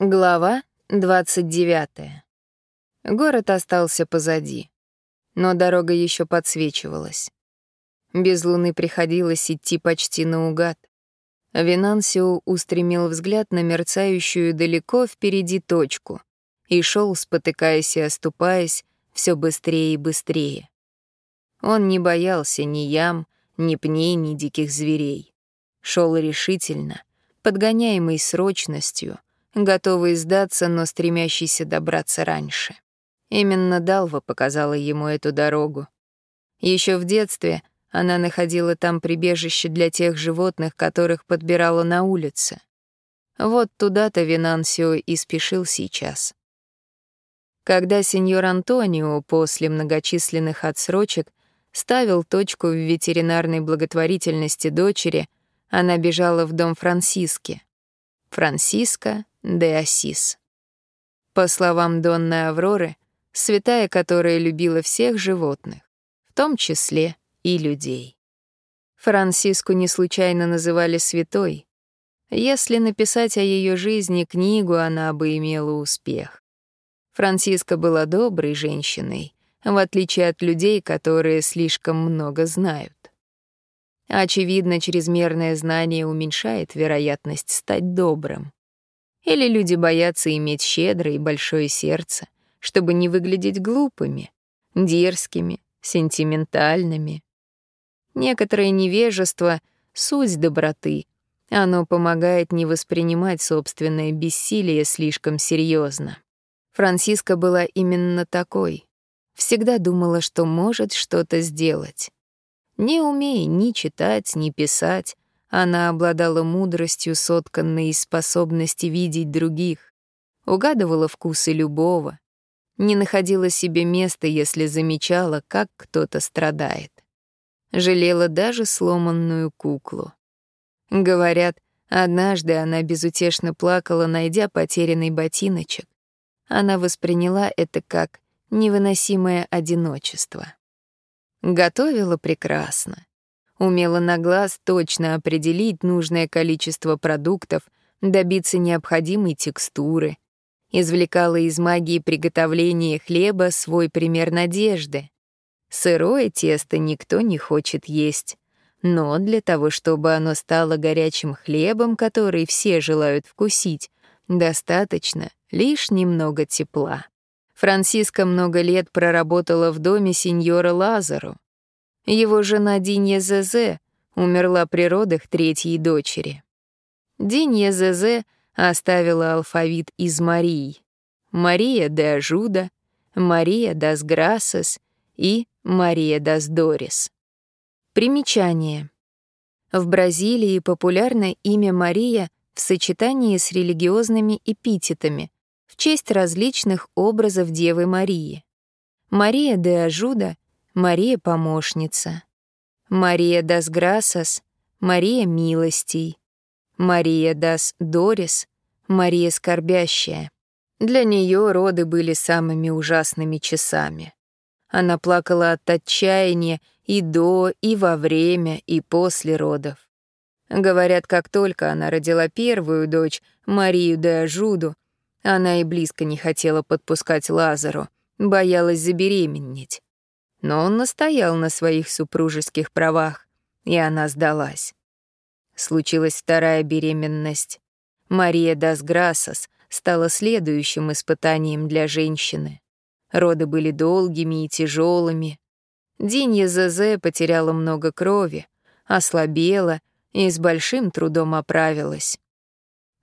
Глава 29. Город остался позади, но дорога еще подсвечивалась. Без луны приходилось идти почти наугад. Винансио устремил взгляд на мерцающую далеко впереди точку и шел, спотыкаясь и оступаясь, все быстрее и быстрее. Он не боялся ни ям, ни пней, ни диких зверей. Шел решительно, подгоняемый срочностью — готовый сдаться, но стремящийся добраться раньше. Именно Далва показала ему эту дорогу. Еще в детстве она находила там прибежище для тех животных, которых подбирала на улице. Вот туда-то Винансио и спешил сейчас. Когда сеньор Антонио после многочисленных отсрочек ставил точку в ветеринарной благотворительности дочери, она бежала в дом Франциски. Франциска де Асис. По словам Донны Авроры, святая, которая любила всех животных, в том числе и людей. Франциску не случайно называли святой. Если написать о ее жизни книгу, она бы имела успех. Франциска была доброй женщиной, в отличие от людей, которые слишком много знают. Очевидно, чрезмерное знание уменьшает вероятность стать добрым. Или люди боятся иметь щедрое и большое сердце, чтобы не выглядеть глупыми, дерзкими, сентиментальными. Некоторое невежество — суть доброты. Оно помогает не воспринимать собственное бессилие слишком серьезно. Франциска была именно такой. Всегда думала, что может что-то сделать. Не умея ни читать, ни писать, она обладала мудростью, сотканной из способности видеть других, угадывала вкусы любого, не находила себе места, если замечала, как кто-то страдает. Жалела даже сломанную куклу. Говорят, однажды она безутешно плакала, найдя потерянный ботиночек. Она восприняла это как невыносимое одиночество. Готовила прекрасно умела на глаз точно определить нужное количество продуктов, добиться необходимой текстуры, извлекала из магии приготовления хлеба свой пример надежды. Сырое тесто никто не хочет есть, но для того, чтобы оно стало горячим хлебом, который все желают вкусить, достаточно лишь немного тепла. Франциска много лет проработала в доме сеньора Лазару, его жена Динья Зезе умерла при родах третьей дочери. Динья Зезе оставила алфавит из Марии. Мария де Ажуда, Мария дас Грасес и Мария дас Дорис. Примечание. В Бразилии популярно имя Мария в сочетании с религиозными эпитетами в честь различных образов Девы Марии. Мария де Ажуда — Мария помощница, Мария дас грасас, Мария милостей, Мария дас дорис, Мария скорбящая. Для нее роды были самыми ужасными часами. Она плакала от отчаяния и до, и во время, и после родов. Говорят, как только она родила первую дочь, Марию де Ажуду, она и близко не хотела подпускать Лазару, боялась забеременеть. Но он настоял на своих супружеских правах, и она сдалась. Случилась вторая беременность. Мария дас Грасос стала следующим испытанием для женщины. Роды были долгими и тяжелыми. Динья Зезе потеряла много крови, ослабела и с большим трудом оправилась.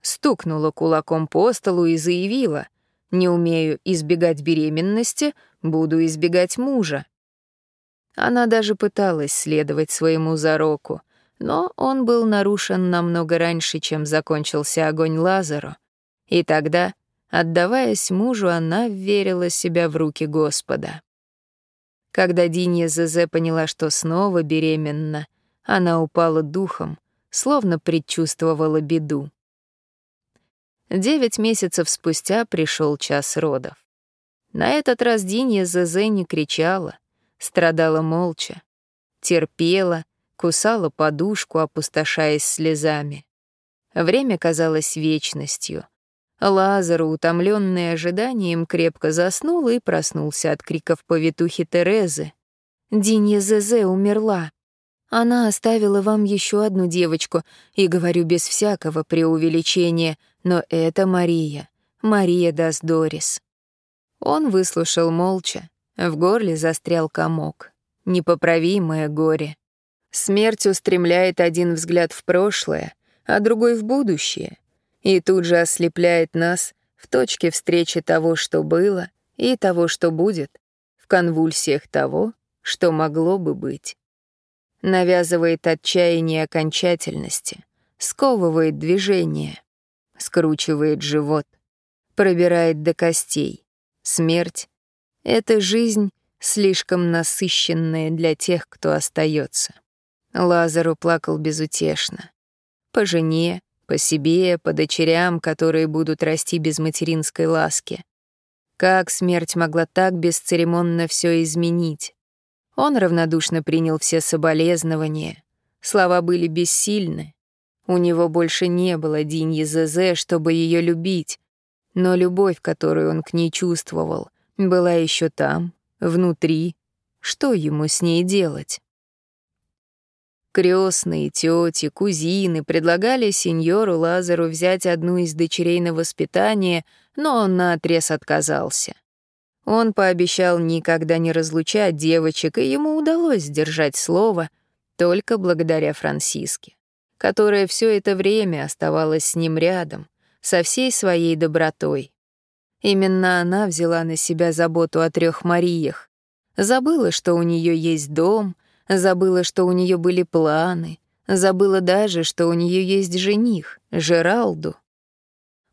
Стукнула кулаком по столу и заявила, «Не умею избегать беременности, буду избегать мужа». Она даже пыталась следовать своему зароку, но он был нарушен намного раньше, чем закончился огонь Лазару. И тогда, отдаваясь мужу, она верила себя в руки Господа. Когда Динья Зезе поняла, что снова беременна, она упала духом, словно предчувствовала беду. Девять месяцев спустя пришел час родов. На этот раз Динья Зезе не кричала — страдала молча, терпела, кусала подушку, опустошаясь слезами. Время казалось вечностью. Лазар, утомленный ожиданием, крепко заснул и проснулся от криков повитухи Терезы. «Динья Зезе умерла. Она оставила вам еще одну девочку, и говорю без всякого преувеличения, но это Мария, Мария Даздорис». Он выслушал молча, в горле застрял комок. Непоправимое горе. Смерть устремляет один взгляд в прошлое, а другой в будущее, и тут же ослепляет нас в точке встречи того, что было, и того, что будет, в конвульсиях того, что могло бы быть. Навязывает отчаяние окончательности, сковывает движение, скручивает живот, пробирает до костей. Смерть — это жизнь, слишком насыщенная для тех, кто остается. Лазару плакал безутешно. По жене, по себе, по дочерям, которые будут расти без материнской ласки. Как смерть могла так бесцеремонно все изменить? Он равнодушно принял все соболезнования. Слова были бессильны. У него больше не было Диньи Зезе, чтобы ее любить, но любовь, которую он к ней чувствовал, была еще там, внутри. Что ему с ней делать? Крестные, тети, кузины предлагали сеньору Лазару взять одну из дочерей на воспитание, но он наотрез отказался. Он пообещал никогда не разлучать девочек, и ему удалось сдержать слово только благодаря Франциске, которая все это время оставалась с ним рядом, со всей своей добротой. Именно она взяла на себя заботу о трех Мариях. Забыла, что у нее есть дом, забыла, что у нее были планы, забыла даже, что у нее есть жених, Жералду.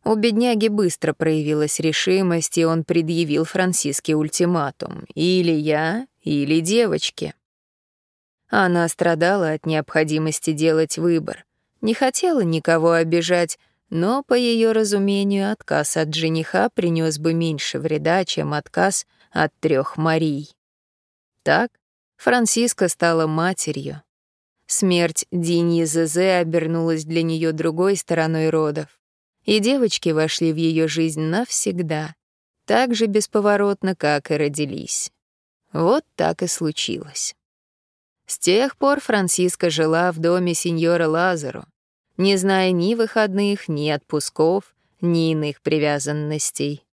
У бедняги быстро проявилась решимость, и он предъявил Франциске ультиматум. Или я, или девочки. Она страдала от необходимости делать выбор. Не хотела никого обижать, но, по ее разумению, отказ от жениха принес бы меньше вреда, чем отказ от трех Марий. Так Франциска стала матерью. Смерть Диньи Зезе обернулась для нее другой стороной родов и девочки вошли в ее жизнь навсегда, так же бесповоротно, как и родились. Вот так и случилось. С тех пор Франциска жила в доме сеньора Лазару, не зная ни выходных, ни отпусков, ни иных привязанностей.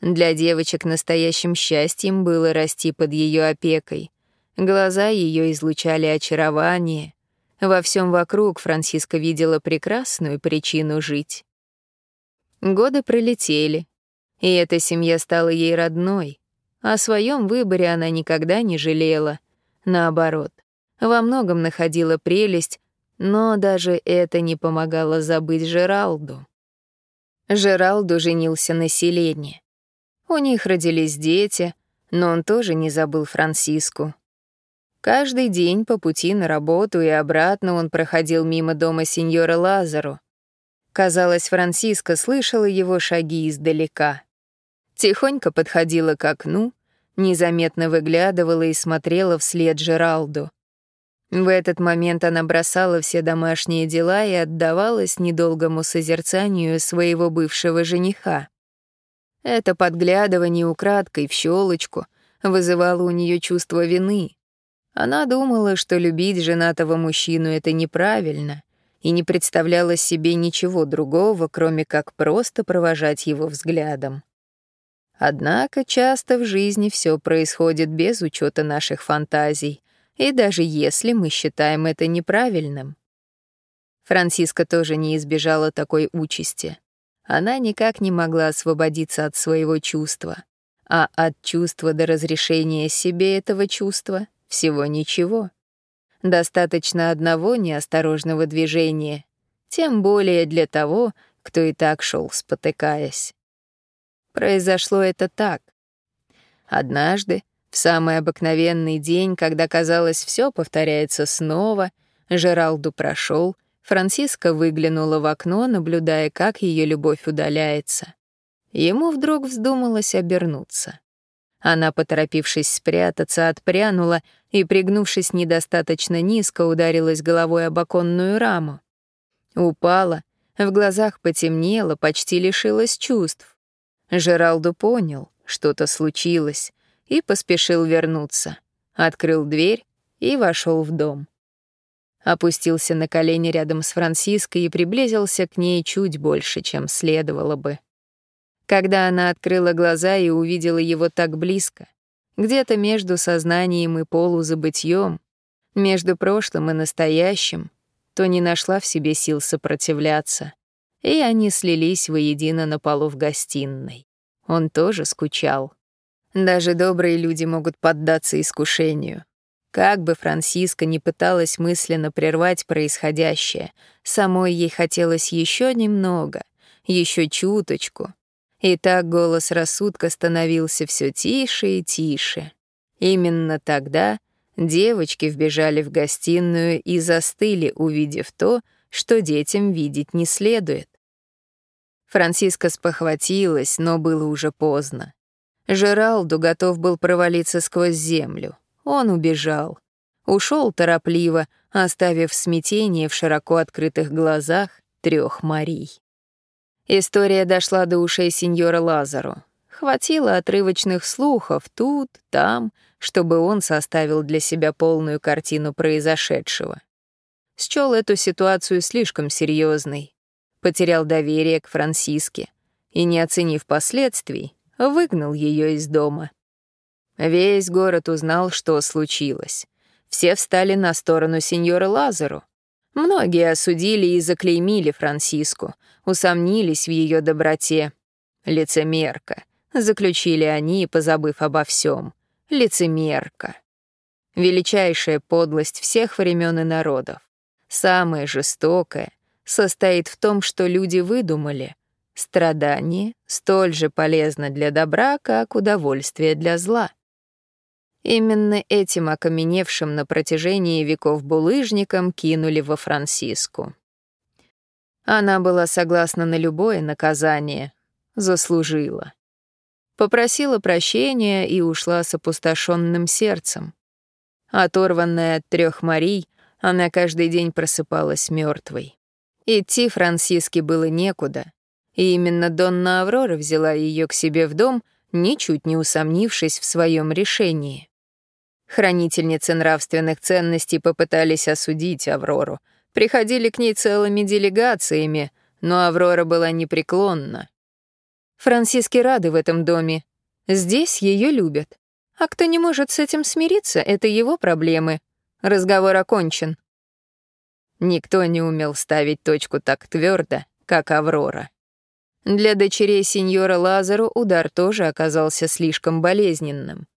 Для девочек настоящим счастьем было расти под ее опекой. Глаза ее излучали очарование. Во всем вокруг Франциска видела прекрасную причину жить. Годы пролетели, и эта семья стала ей родной. О своем выборе она никогда не жалела. Наоборот, во многом находила прелесть, но даже это не помогало забыть Жералду. Жералду женился на Селене. У них родились дети, но он тоже не забыл Франциску. Каждый день по пути на работу и обратно он проходил мимо дома сеньора Лазару, Казалось, Франциска слышала его шаги издалека. Тихонько подходила к окну, незаметно выглядывала и смотрела вслед Жералду. В этот момент она бросала все домашние дела и отдавалась недолгому созерцанию своего бывшего жениха. Это подглядывание украдкой в щелочку вызывало у нее чувство вины. Она думала, что любить женатого мужчину — это неправильно, и не представляла себе ничего другого, кроме как просто провожать его взглядом. Однако часто в жизни все происходит без учета наших фантазий, и даже если мы считаем это неправильным. Франциска тоже не избежала такой участи. Она никак не могла освободиться от своего чувства, а от чувства до разрешения себе этого чувства всего ничего. Достаточно одного неосторожного движения, тем более для того, кто и так шел, спотыкаясь. Произошло это так. Однажды, в самый обыкновенный день, когда, казалось, все повторяется снова, Жералду прошел, Франциска выглянула в окно, наблюдая, как ее любовь удаляется. Ему вдруг вздумалось обернуться. Она, поторопившись спрятаться, отпрянула и, пригнувшись недостаточно низко, ударилась головой об оконную раму. Упала, В глазах потемнело, почти лишилось чувств. Жералду понял, что-то случилось, и поспешил вернуться. Открыл дверь и вошел в дом. Опустился на колени рядом с Франциской и приблизился к ней чуть больше, чем следовало бы. Когда она открыла глаза и увидела его так близко, где-то между сознанием и полузабытьем, между прошлым и настоящим, то не нашла в себе сил сопротивляться, и они слились воедино на полу в гостиной. Он тоже скучал. Даже добрые люди могут поддаться искушению. Как бы Франциска не пыталась мысленно прервать происходящее, самой ей хотелось еще немного, еще чуточку, и так голос рассудка становился все тише и тише. Именно тогда девочки вбежали в гостиную и застыли, увидев то, что детям видеть не следует. Франциска спохватилась, но было уже поздно. Жералду готов был провалиться сквозь землю. Он убежал. Ушел торопливо, оставив смятение в широко открытых глазах трех Марий. История дошла до ушей сеньора Лазару. Хватило отрывочных слухов тут, там, чтобы он составил для себя полную картину произошедшего. Счел эту ситуацию слишком серьезной, потерял доверие к Франциске и, не оценив последствий, выгнал ее из дома. Весь город узнал, что случилось. Все встали на сторону сеньора Лазару. Многие осудили и заклеймили Франциску, усомнились в ее доброте. Лицемерка. Заключили они, позабыв обо всем. Лицемерка. Величайшая подлость всех времен и народов. Самая жестокая состоит в том, что люди выдумали. Страдание столь же полезно для добра, как удовольствие для зла. Именно этим окаменевшим на протяжении веков булыжником кинули во Франциску. Она была согласна на любое наказание. Заслужила. Попросила прощения и ушла с опустошенным сердцем. Оторванная от трех Марий, она каждый день просыпалась мертвой. Идти Франциске было некуда, и именно Донна Аврора взяла ее к себе в дом, ничуть не усомнившись в своем решении. Хранительницы нравственных ценностей попытались осудить Аврору — Приходили к ней целыми делегациями, но Аврора была непреклонна. Франциски рады в этом доме. Здесь ее любят. А кто не может с этим смириться, это его проблемы. Разговор окончен. Никто не умел ставить точку так твердо, как Аврора. Для дочерей сеньора Лазару удар тоже оказался слишком болезненным.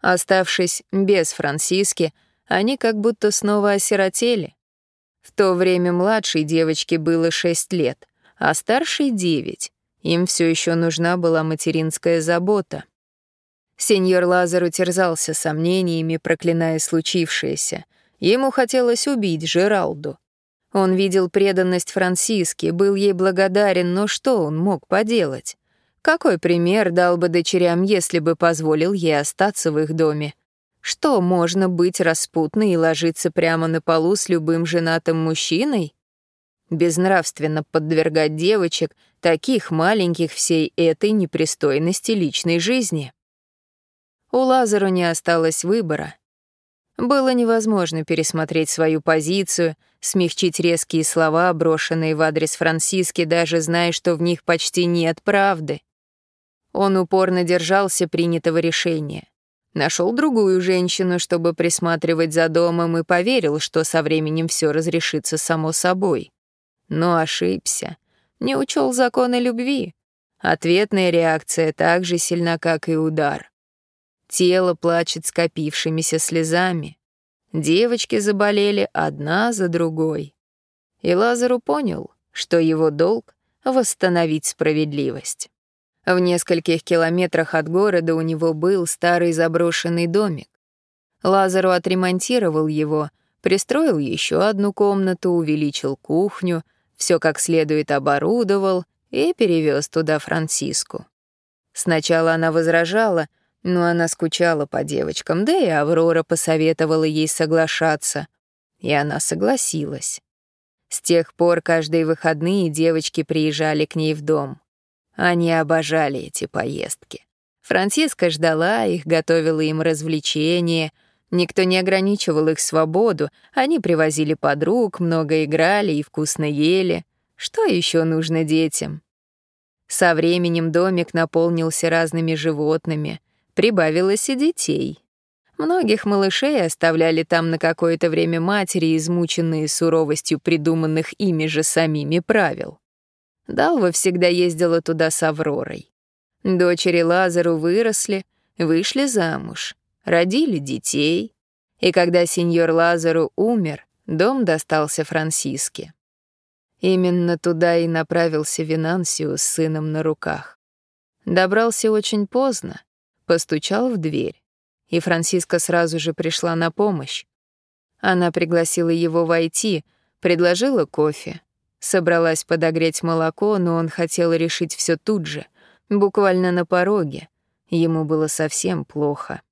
Оставшись без Франциски, они как будто снова осиротели. В то время младшей девочке было шесть лет, а старшей — девять. Им все еще нужна была материнская забота. Сеньор Лазар утерзался сомнениями, проклиная случившееся. Ему хотелось убить Жералду. Он видел преданность Франциске, был ей благодарен, но что он мог поделать? Какой пример дал бы дочерям, если бы позволил ей остаться в их доме? Что, можно быть распутной и ложиться прямо на полу с любым женатым мужчиной? Безнравственно подвергать девочек, таких маленьких, всей этой непристойности личной жизни. У Лазару не осталось выбора. Было невозможно пересмотреть свою позицию, смягчить резкие слова, брошенные в адрес Франциски, даже зная, что в них почти нет правды. Он упорно держался принятого решения. Нашел другую женщину, чтобы присматривать за домом, и поверил, что со временем все разрешится само собой. Но ошибся. Не учел законы любви. Ответная реакция так же сильна, как и удар. Тело плачет скопившимися слезами. Девочки заболели одна за другой. И Лазару понял, что его долг — восстановить справедливость. В нескольких километрах от города у него был старый заброшенный домик. Лазару отремонтировал его, пристроил еще одну комнату, увеличил кухню, все как следует оборудовал и перевез туда Франциску. Сначала она возражала, но она скучала по девочкам, да и Аврора посоветовала ей соглашаться. И она согласилась. С тех пор каждые выходные девочки приезжали к ней в дом. Они обожали эти поездки. Франциска ждала их, готовила им развлечения. Никто не ограничивал их свободу. Они привозили подруг, много играли и вкусно ели. Что еще нужно детям? Со временем домик наполнился разными животными. Прибавилось и детей. Многих малышей оставляли там на какое-то время матери, измученные суровостью придуманных ими же самими правил. Далва всегда ездила туда с Авророй. Дочери Лазару выросли, вышли замуж, родили детей. И когда сеньор Лазару умер, дом достался Франциске. Именно туда и направился Винансио с сыном на руках. Добрался очень поздно, постучал в дверь и Франциска сразу же пришла на помощь. Она пригласила его войти, предложила кофе, собралась подогреть молоко, но он хотел решить все тут же, буквально на пороге. Ему было совсем плохо.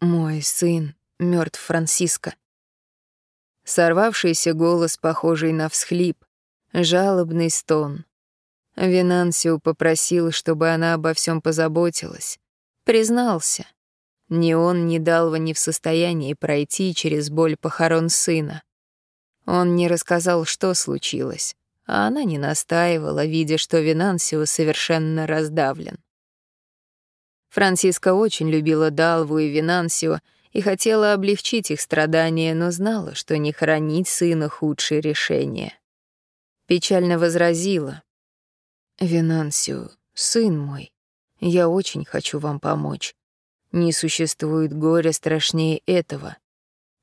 «Мой сын мертв, Франциско». Сорвавшийся голос, похожий на всхлип, жалобный стон. Винансио попросил, чтобы она обо всем позаботилась. Признался — ни он, ни Далва не в состоянии пройти через боль похорон сына. Он не рассказал, что случилось, а она не настаивала, видя, что Винансио совершенно раздавлен. Франциска очень любила Далву и Винансио и хотела облегчить их страдания, но знала, что не хоронить сына — худшее решение. Печально возразила. «Винансио, сын мой, я очень хочу вам помочь. Не существует горя страшнее этого.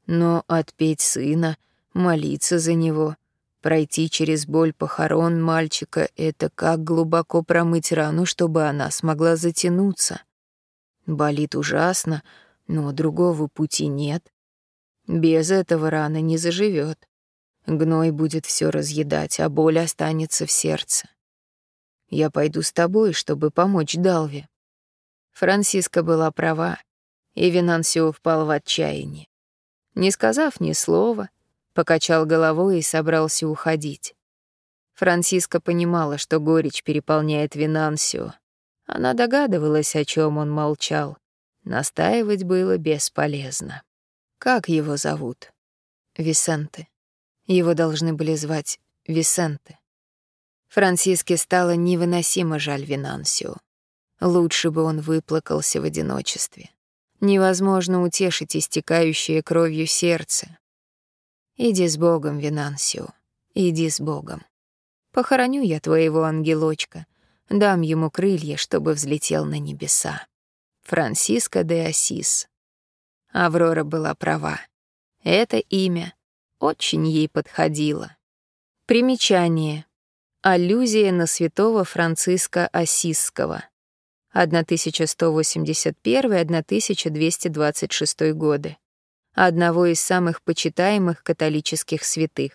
Но отпеть сына, молиться за него, пройти через боль похорон мальчика — это как глубоко промыть рану, чтобы она смогла затянуться. Болит ужасно, но другого пути нет. Без этого рана не заживет. Гной будет все разъедать, а боль останется в сердце. Я пойду с тобой, чтобы помочь Далве. Франциска была права, и Винансио впал в отчаяние. Не сказав ни слова, покачал головой и собрался уходить. Франциска понимала, что горечь переполняет Винансио. Она догадывалась, о чем он молчал. Настаивать было бесполезно. Как его зовут? Висенте. Его должны были звать Висенте. Франциске стало невыносимо жаль Винансио. Лучше бы он выплакался в одиночестве. Невозможно утешить истекающее кровью сердце. Иди с Богом, Винансио, иди с Богом. Похороню я твоего ангелочка, дам ему крылья, чтобы взлетел на небеса. Франциско де Асис. Аврора была права. Это имя очень ей подходило. Примечание. Аллюзия на святого Франциска Осисского. 1181-1226 годы, одного из самых почитаемых католических святых.